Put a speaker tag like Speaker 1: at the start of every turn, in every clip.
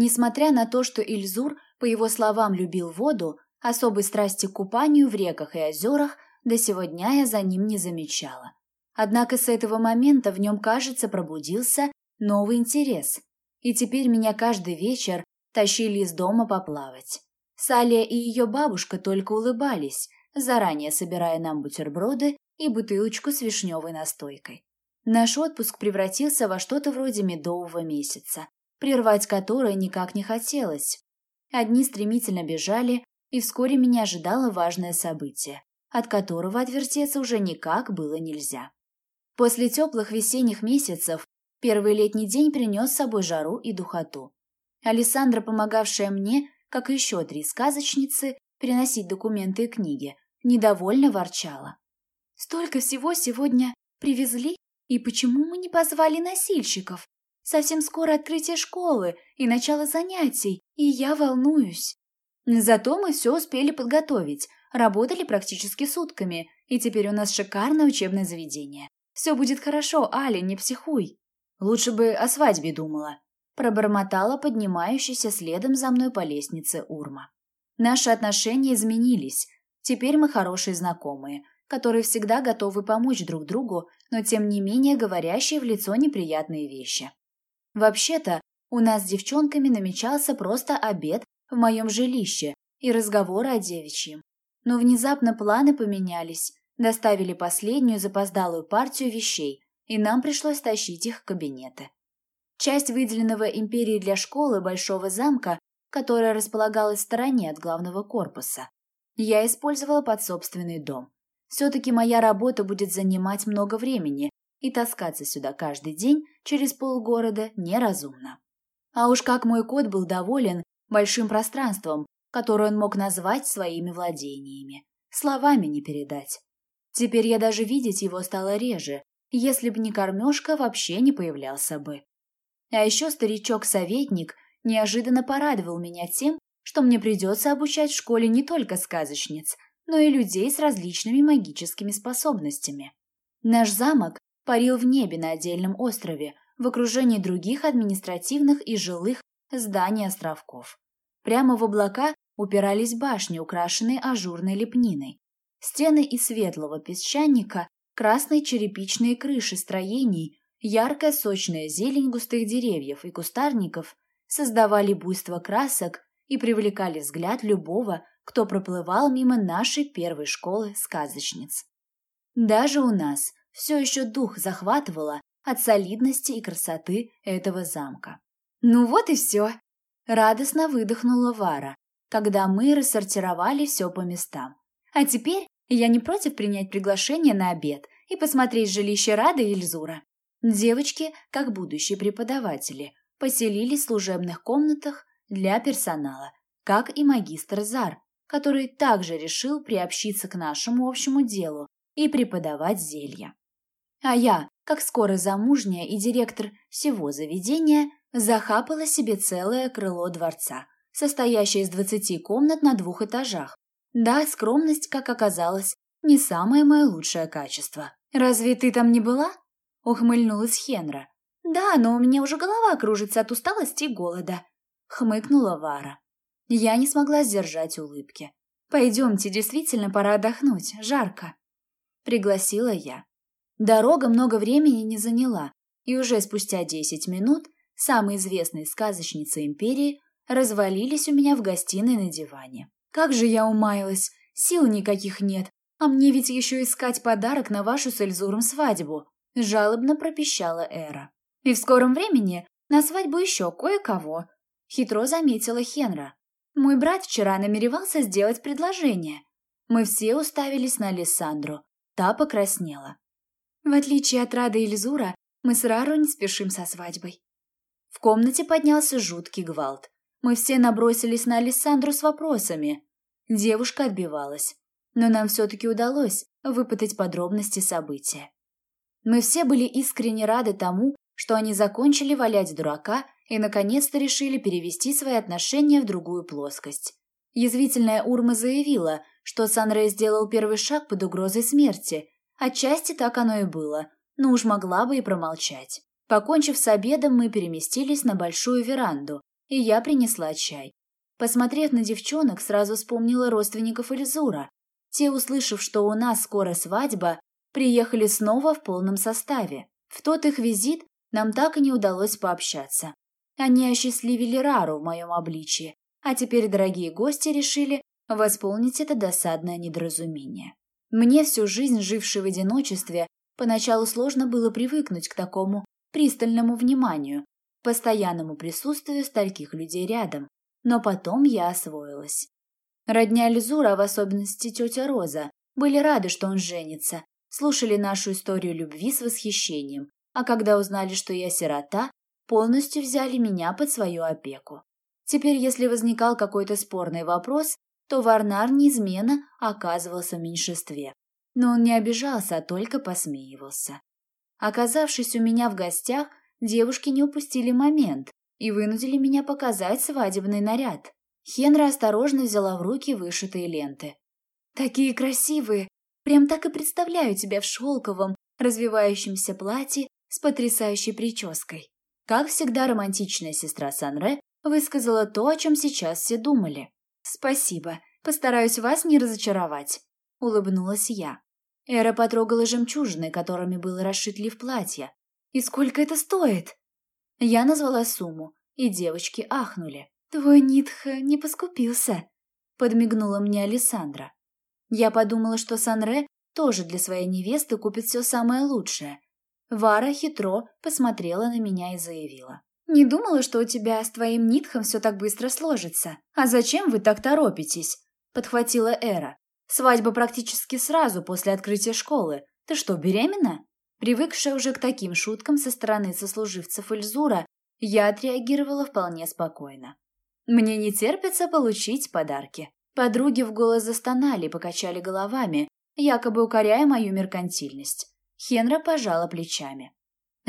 Speaker 1: Несмотря на то, что Ильзур, по его словам, любил воду, особой страсти к купанию в реках и озерах до сего дня я за ним не замечала. Однако с этого момента в нем, кажется, пробудился новый интерес. И теперь меня каждый вечер тащили из дома поплавать. Салия и ее бабушка только улыбались, заранее собирая нам бутерброды и бутылочку с вишневой настойкой. Наш отпуск превратился во что-то вроде медового месяца, прервать которое никак не хотелось. Одни стремительно бежали, и вскоре меня ожидало важное событие, от которого отвертеться уже никак было нельзя. После теплых весенних месяцев первый летний день принес с собой жару и духоту. Александра, помогавшая мне, как и еще три сказочницы, переносить документы и книги, недовольно ворчала. «Столько всего сегодня привезли, и почему мы не позвали носильщиков? Совсем скоро открытие школы и начало занятий, и я волнуюсь». Зато мы все успели подготовить, работали практически сутками, и теперь у нас шикарное учебное заведение. Все будет хорошо, Аля, не психуй. Лучше бы о свадьбе думала, пробормотала поднимающаяся следом за мной по лестнице Урма. Наши отношения изменились. Теперь мы хорошие знакомые, которые всегда готовы помочь друг другу, но тем не менее говорящие в лицо неприятные вещи. Вообще-то, у нас с девчонками намечался просто обед в моем жилище и разговоры о девичьем. Но внезапно планы поменялись, доставили последнюю запоздалую партию вещей, и нам пришлось тащить их в кабинеты. Часть выделенного империи для школы Большого замка, которая располагалась в стороне от главного корпуса, я использовала под собственный дом. Все-таки моя работа будет занимать много времени, и таскаться сюда каждый день через полгорода неразумно. А уж как мой кот был доволен большим пространством, которое он мог назвать своими владениями. Словами не передать. Теперь я даже видеть его стало реже, если бы не кормежка, вообще не появлялся бы. А еще старичок-советник неожиданно порадовал меня тем, что мне придется обучать в школе не только сказочниц, но и людей с различными магическими способностями. Наш замок парил в небе на отдельном острове, в окружении других административных и жилых зданий островков. Прямо в облака упирались башни, украшенные ажурной лепниной. Стены из светлого песчаника, красные черепичные крыши строений, яркая сочная зелень густых деревьев и кустарников создавали буйство красок и привлекали взгляд любого, кто проплывал мимо нашей первой школы сказочниц. Даже у нас все еще дух захватывало от солидности и красоты этого замка. «Ну вот и все!» – радостно выдохнула Вара, когда мы рассортировали все по местам. «А теперь я не против принять приглашение на обед и посмотреть жилище Рады и Ильзура». Девочки, как будущие преподаватели, поселились в служебных комнатах для персонала, как и магистр Зар, который также решил приобщиться к нашему общему делу и преподавать зелья. А я, как скоро замужняя и директор всего заведения, захапала себе целое крыло дворца, состоящее из двадцати комнат на двух этажах. Да, скромность, как оказалось, не самое мое лучшее качество. «Разве ты там не была?» — ухмыльнулась Хенра. «Да, но у меня уже голова кружится от усталости и голода», — хмыкнула Вара. Я не смогла сдержать улыбки. «Пойдемте, действительно пора отдохнуть, жарко», — пригласила я. Дорога много времени не заняла, и уже спустя десять минут самые известные сказочницы империи развалились у меня в гостиной на диване. Как же я умаялась, сил никаких нет, а мне ведь еще искать подарок на вашу с Эльзуром свадьбу, жалобно пропищала Эра. И в скором времени на свадьбу еще кое-кого, хитро заметила Хенра. Мой брат вчера намеревался сделать предложение. Мы все уставились на Алессандру. Та покраснела. В отличие от Рады и Лизура, мы с Рару не спешим со свадьбой. В комнате поднялся жуткий гвалт. Мы все набросились на Алессандру с вопросами. Девушка отбивалась. Но нам все-таки удалось выпытать подробности события. Мы все были искренне рады тому, что они закончили валять дурака и наконец-то решили перевести свои отношения в другую плоскость. Язвительная Урма заявила, что Санрей сделал первый шаг под угрозой смерти. Отчасти так оно и было, но уж могла бы и промолчать. Покончив с обедом, мы переместились на большую веранду, и я принесла чай. Посмотрев на девчонок, сразу вспомнила родственников Эльзура. Те, услышав, что у нас скоро свадьба, приехали снова в полном составе. В тот их визит нам так и не удалось пообщаться. Они осчастливили Рару в моем обличии, а теперь дорогие гости решили восполнить это досадное недоразумение. Мне всю жизнь, жившей в одиночестве, поначалу сложно было привыкнуть к такому пристальному вниманию, постоянному присутствию стольких людей рядом, но потом я освоилась. Родня Лизура, в особенности тетя Роза, были рады, что он женится, слушали нашу историю любви с восхищением, а когда узнали, что я сирота, полностью взяли меня под свою опеку. Теперь, если возникал какой-то спорный вопрос, то Варнар неизменно оказывался в меньшинстве. Но он не обижался, а только посмеивался. Оказавшись у меня в гостях, девушки не упустили момент и вынудили меня показать свадебный наряд. Хенра осторожно взяла в руки вышитые ленты. «Такие красивые! Прям так и представляю тебя в шелковом, развивающемся платье с потрясающей прической». Как всегда, романтичная сестра Санре высказала то, о чем сейчас все думали. «Спасибо, постараюсь вас не разочаровать», — улыбнулась я. Эра потрогала жемчужины, которыми был расшит лиф платья. «И сколько это стоит?» Я назвала сумму, и девочки ахнули. «Твой Нитха не поскупился», — подмигнула мне Александра. Я подумала, что Санре тоже для своей невесты купит все самое лучшее. Вара хитро посмотрела на меня и заявила. «Не думала, что у тебя с твоим Нитхом все так быстро сложится. А зачем вы так торопитесь?» — подхватила Эра. Свадьба практически сразу после открытия школы. Ты что, беременна? Привыкшая уже к таким шуткам со стороны сослуживцев Эльзура, я отреагировала вполне спокойно. Мне не терпится получить подарки. Подруги в голос застонали и покачали головами, якобы укоряя мою меркантильность. Хенра пожала плечами.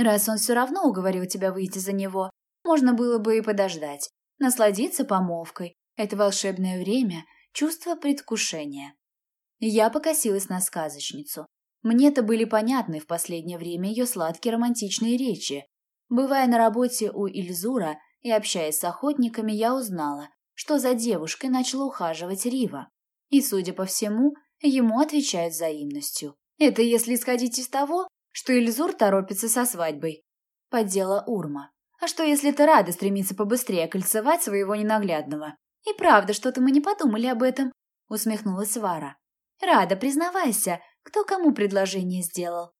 Speaker 1: «Раз он все равно уговорил тебя выйти за него, можно было бы и подождать, насладиться помолвкой. Это волшебное время, чувство предвкушения. Я покосилась на сказочницу. Мне-то были понятны в последнее время ее сладкие романтичные речи. Бывая на работе у Ильзура и общаясь с охотниками, я узнала, что за девушкой начала ухаживать Рива. И, судя по всему, ему отвечают взаимностью. Это если исходить из того, что Ильзур торопится со свадьбой. Поддела Урма. А что, если ты рада стремиться побыстрее кольцевать своего ненаглядного? И правда, что-то мы не подумали об этом, усмехнулась Вара. Рада, признавайся, кто кому предложение сделал?»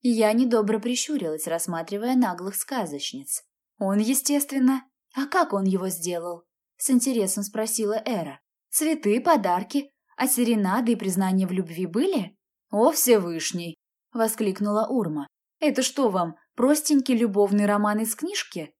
Speaker 1: Я недобро прищурилась, рассматривая наглых сказочниц. «Он, естественно. А как он его сделал?» С интересом спросила Эра. «Цветы, подарки, а серенады и признания в любви были?» «О, Всевышний!» — воскликнула Урма. «Это что вам, простенький любовный роман из книжки?»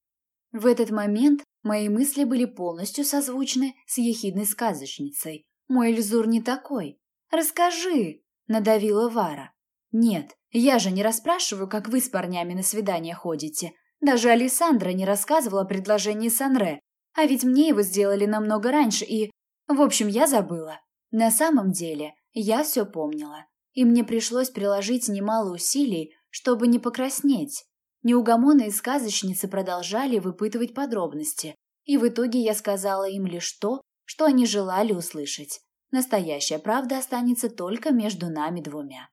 Speaker 1: В этот момент мои мысли были полностью созвучны с ехидной сказочницей. Мой Эльзур не такой. «Расскажи!» – надавила Вара. «Нет, я же не расспрашиваю, как вы с парнями на свидания ходите. Даже Александра не рассказывала о предложении Санре, а ведь мне его сделали намного раньше и... В общем, я забыла. На самом деле, я все помнила, и мне пришлось приложить немало усилий, чтобы не покраснеть. Неугомонные сказочницы продолжали выпытывать подробности, и в итоге я сказала им лишь то, что они желали услышать. Настоящая правда останется только между нами двумя.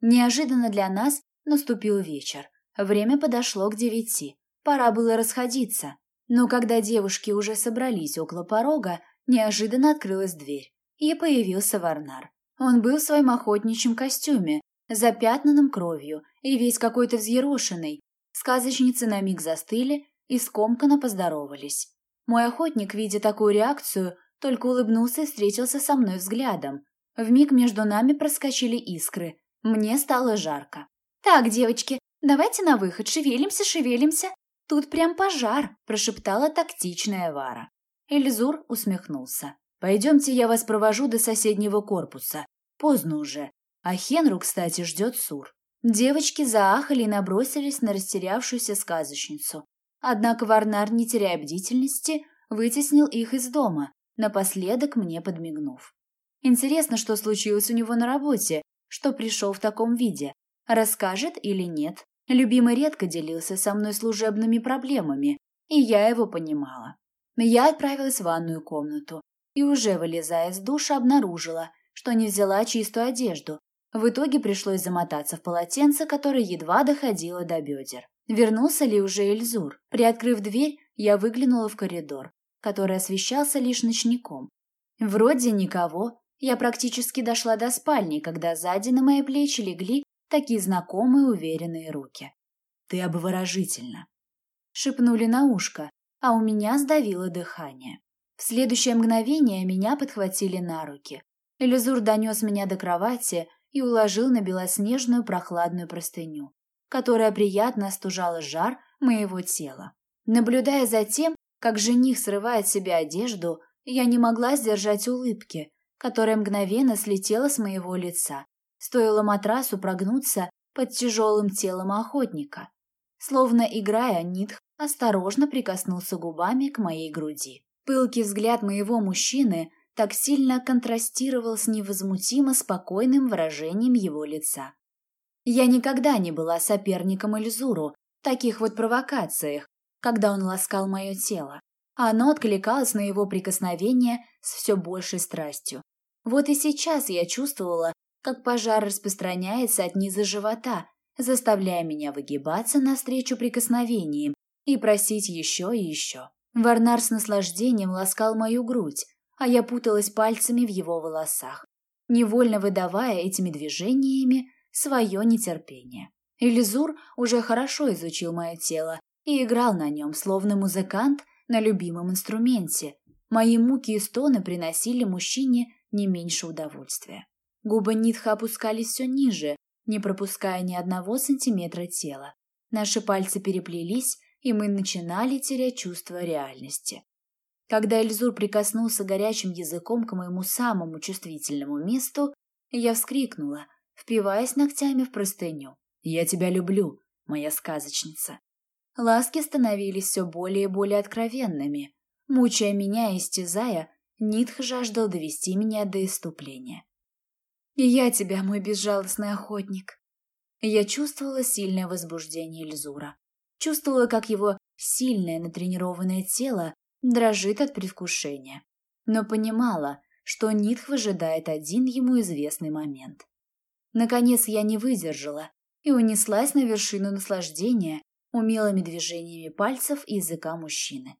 Speaker 1: Неожиданно для нас наступил вечер. Время подошло к девяти. Пора было расходиться. Но когда девушки уже собрались около порога, неожиданно открылась дверь. И появился Варнар. Он был в своем охотничьем костюме, запятнанном кровью и весь какой-то взъерошенный. Сказочницы на миг застыли и скомканно поздоровались. Мой охотник, видя такую реакцию, только улыбнулся и встретился со мной взглядом. Вмиг между нами проскочили искры. Мне стало жарко. «Так, девочки, давайте на выход, шевелимся, шевелимся. Тут прям пожар», – прошептала тактичная Вара. Эльзур усмехнулся. «Пойдемте, я вас провожу до соседнего корпуса. Поздно уже. А Хенру, кстати, ждет Сур». Девочки заахали и набросились на растерявшуюся сказочницу. Однако Варнар, не теряя бдительности, вытеснил их из дома, напоследок мне подмигнув. Интересно, что случилось у него на работе, что пришел в таком виде. Расскажет или нет? Любимый редко делился со мной служебными проблемами, и я его понимала. Я отправилась в ванную комнату и уже вылезая из душа обнаружила, что не взяла чистую одежду. В итоге пришлось замотаться в полотенце, которое едва доходило до бедер. Вернулся ли уже Эльзур? Приоткрыв дверь, я выглянула в коридор, который освещался лишь ночником. Вроде никого. Я практически дошла до спальни, когда сзади на мои плечи легли такие знакомые уверенные руки.
Speaker 2: «Ты обворожительна», —
Speaker 1: шепнули на ушко, а у меня сдавило дыхание. В следующее мгновение меня подхватили на руки. Элизур донес меня до кровати и уложил на белоснежную прохладную простыню, которая приятно остужала жар моего тела. Наблюдая за тем, как жених срывает с себя одежду, я не могла сдержать улыбки, которая мгновенно слетела с моего лица. Стоило матрасу прогнуться под тяжелым телом охотника. Словно играя, Нитх осторожно прикоснулся губами к моей груди. Пылкий взгляд моего мужчины так сильно контрастировал с невозмутимо спокойным выражением его лица. Я никогда не была соперником Эльзуру в таких вот провокациях, когда он ласкал мое тело. А оно откликалось на его прикосновение с все большей страстью. Вот и сейчас я чувствовала, как пожар распространяется от низа живота, заставляя меня выгибаться навстречу прикосновениям и просить еще и еще. Варнар с наслаждением ласкал мою грудь, а я путалась пальцами в его волосах, невольно выдавая этими движениями свое нетерпение. Элизур уже хорошо изучил мое тело и играл на нем, словно музыкант на любимом инструменте. Мои муки и стоны приносили мужчине не меньше удовольствия. Губы Нитха опускались все ниже, не пропуская ни одного сантиметра тела. Наши пальцы переплелись, и мы начинали терять чувство реальности. Когда Эльзур прикоснулся горячим языком к моему самому чувствительному месту, я вскрикнула, впиваясь ногтями в простыню.
Speaker 2: «Я тебя люблю, моя сказочница».
Speaker 1: Ласки становились все более и более откровенными. Мучая меня и истязая, Нитх жаждал довести меня до иступления. «И я тебя, мой безжалостный охотник». Я чувствовала сильное возбуждение Эльзура чувствовала, как его сильное натренированное тело дрожит от предвкушения, но понимала, что Нитх выжидает один ему известный момент. Наконец я не выдержала и унеслась на вершину наслаждения умелыми движениями пальцев и языка мужчины.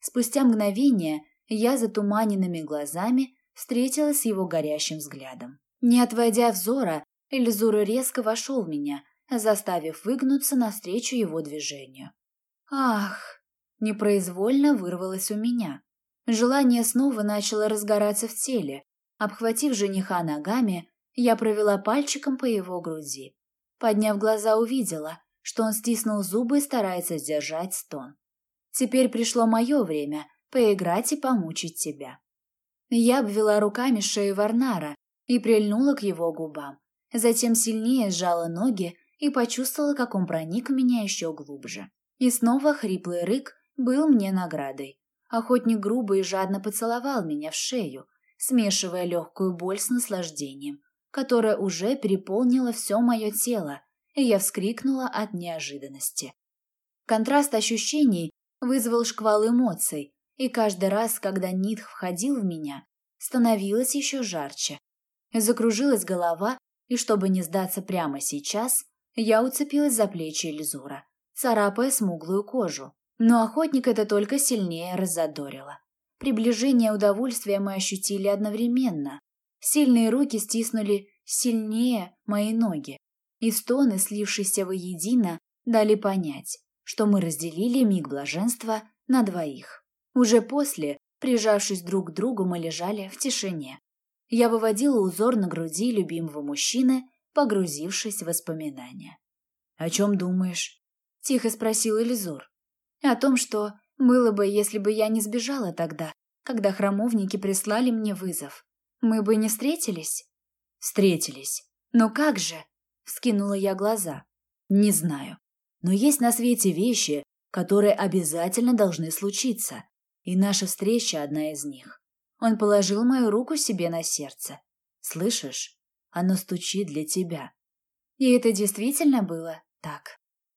Speaker 1: Спустя мгновение я затуманенными глазами встретилась с его горящим взглядом. Не отводя взора, Эльзура резко вошел в меня, заставив выгнуться навстречу его движению. «Ах!» – непроизвольно вырвалось у меня. Желание снова начало разгораться в теле. Обхватив жениха ногами, я провела пальчиком по его груди. Подняв глаза, увидела, что он стиснул зубы и старается сдержать стон. Теперь пришло мое время поиграть и помучить тебя. Я обвела руками шею Варнара и прильнула к его губам. Затем сильнее сжала ноги и почувствовала, как он проник в меня еще глубже. И снова хриплый рык был мне наградой. Охотник грубо и жадно поцеловал меня в шею, смешивая легкую боль с наслаждением, которое уже переполнило все мое тело, и я вскрикнула от неожиданности. Контраст ощущений вызвал шквал эмоций, и каждый раз, когда Нитх входил в меня, становилось еще жарче. Закружилась голова, и чтобы не сдаться прямо сейчас, я уцепилась за плечи Эльзура, царапая смуглую кожу. Но охотник это только сильнее раззадорило. Приближение удовольствия мы ощутили одновременно. Сильные руки стиснули сильнее мои ноги, и стоны, слившиеся воедино, дали понять, что мы разделили миг блаженства на двоих. Уже после, прижавшись друг к другу, мы лежали в тишине. Я выводила узор на груди любимого мужчины погрузившись в воспоминания.
Speaker 2: «О чем думаешь?»
Speaker 1: — тихо спросил Элизор. «О том, что было бы, если бы я не сбежала тогда, когда храмовники прислали мне вызов. Мы бы не встретились?»
Speaker 2: «Встретились.
Speaker 1: Но как же?» — вскинула я глаза.
Speaker 2: «Не знаю. Но есть на свете вещи, которые обязательно должны случиться, и наша встреча одна из них».
Speaker 1: Он положил мою руку себе на сердце.
Speaker 2: «Слышишь? Оно стучит для тебя.
Speaker 1: И это действительно было так.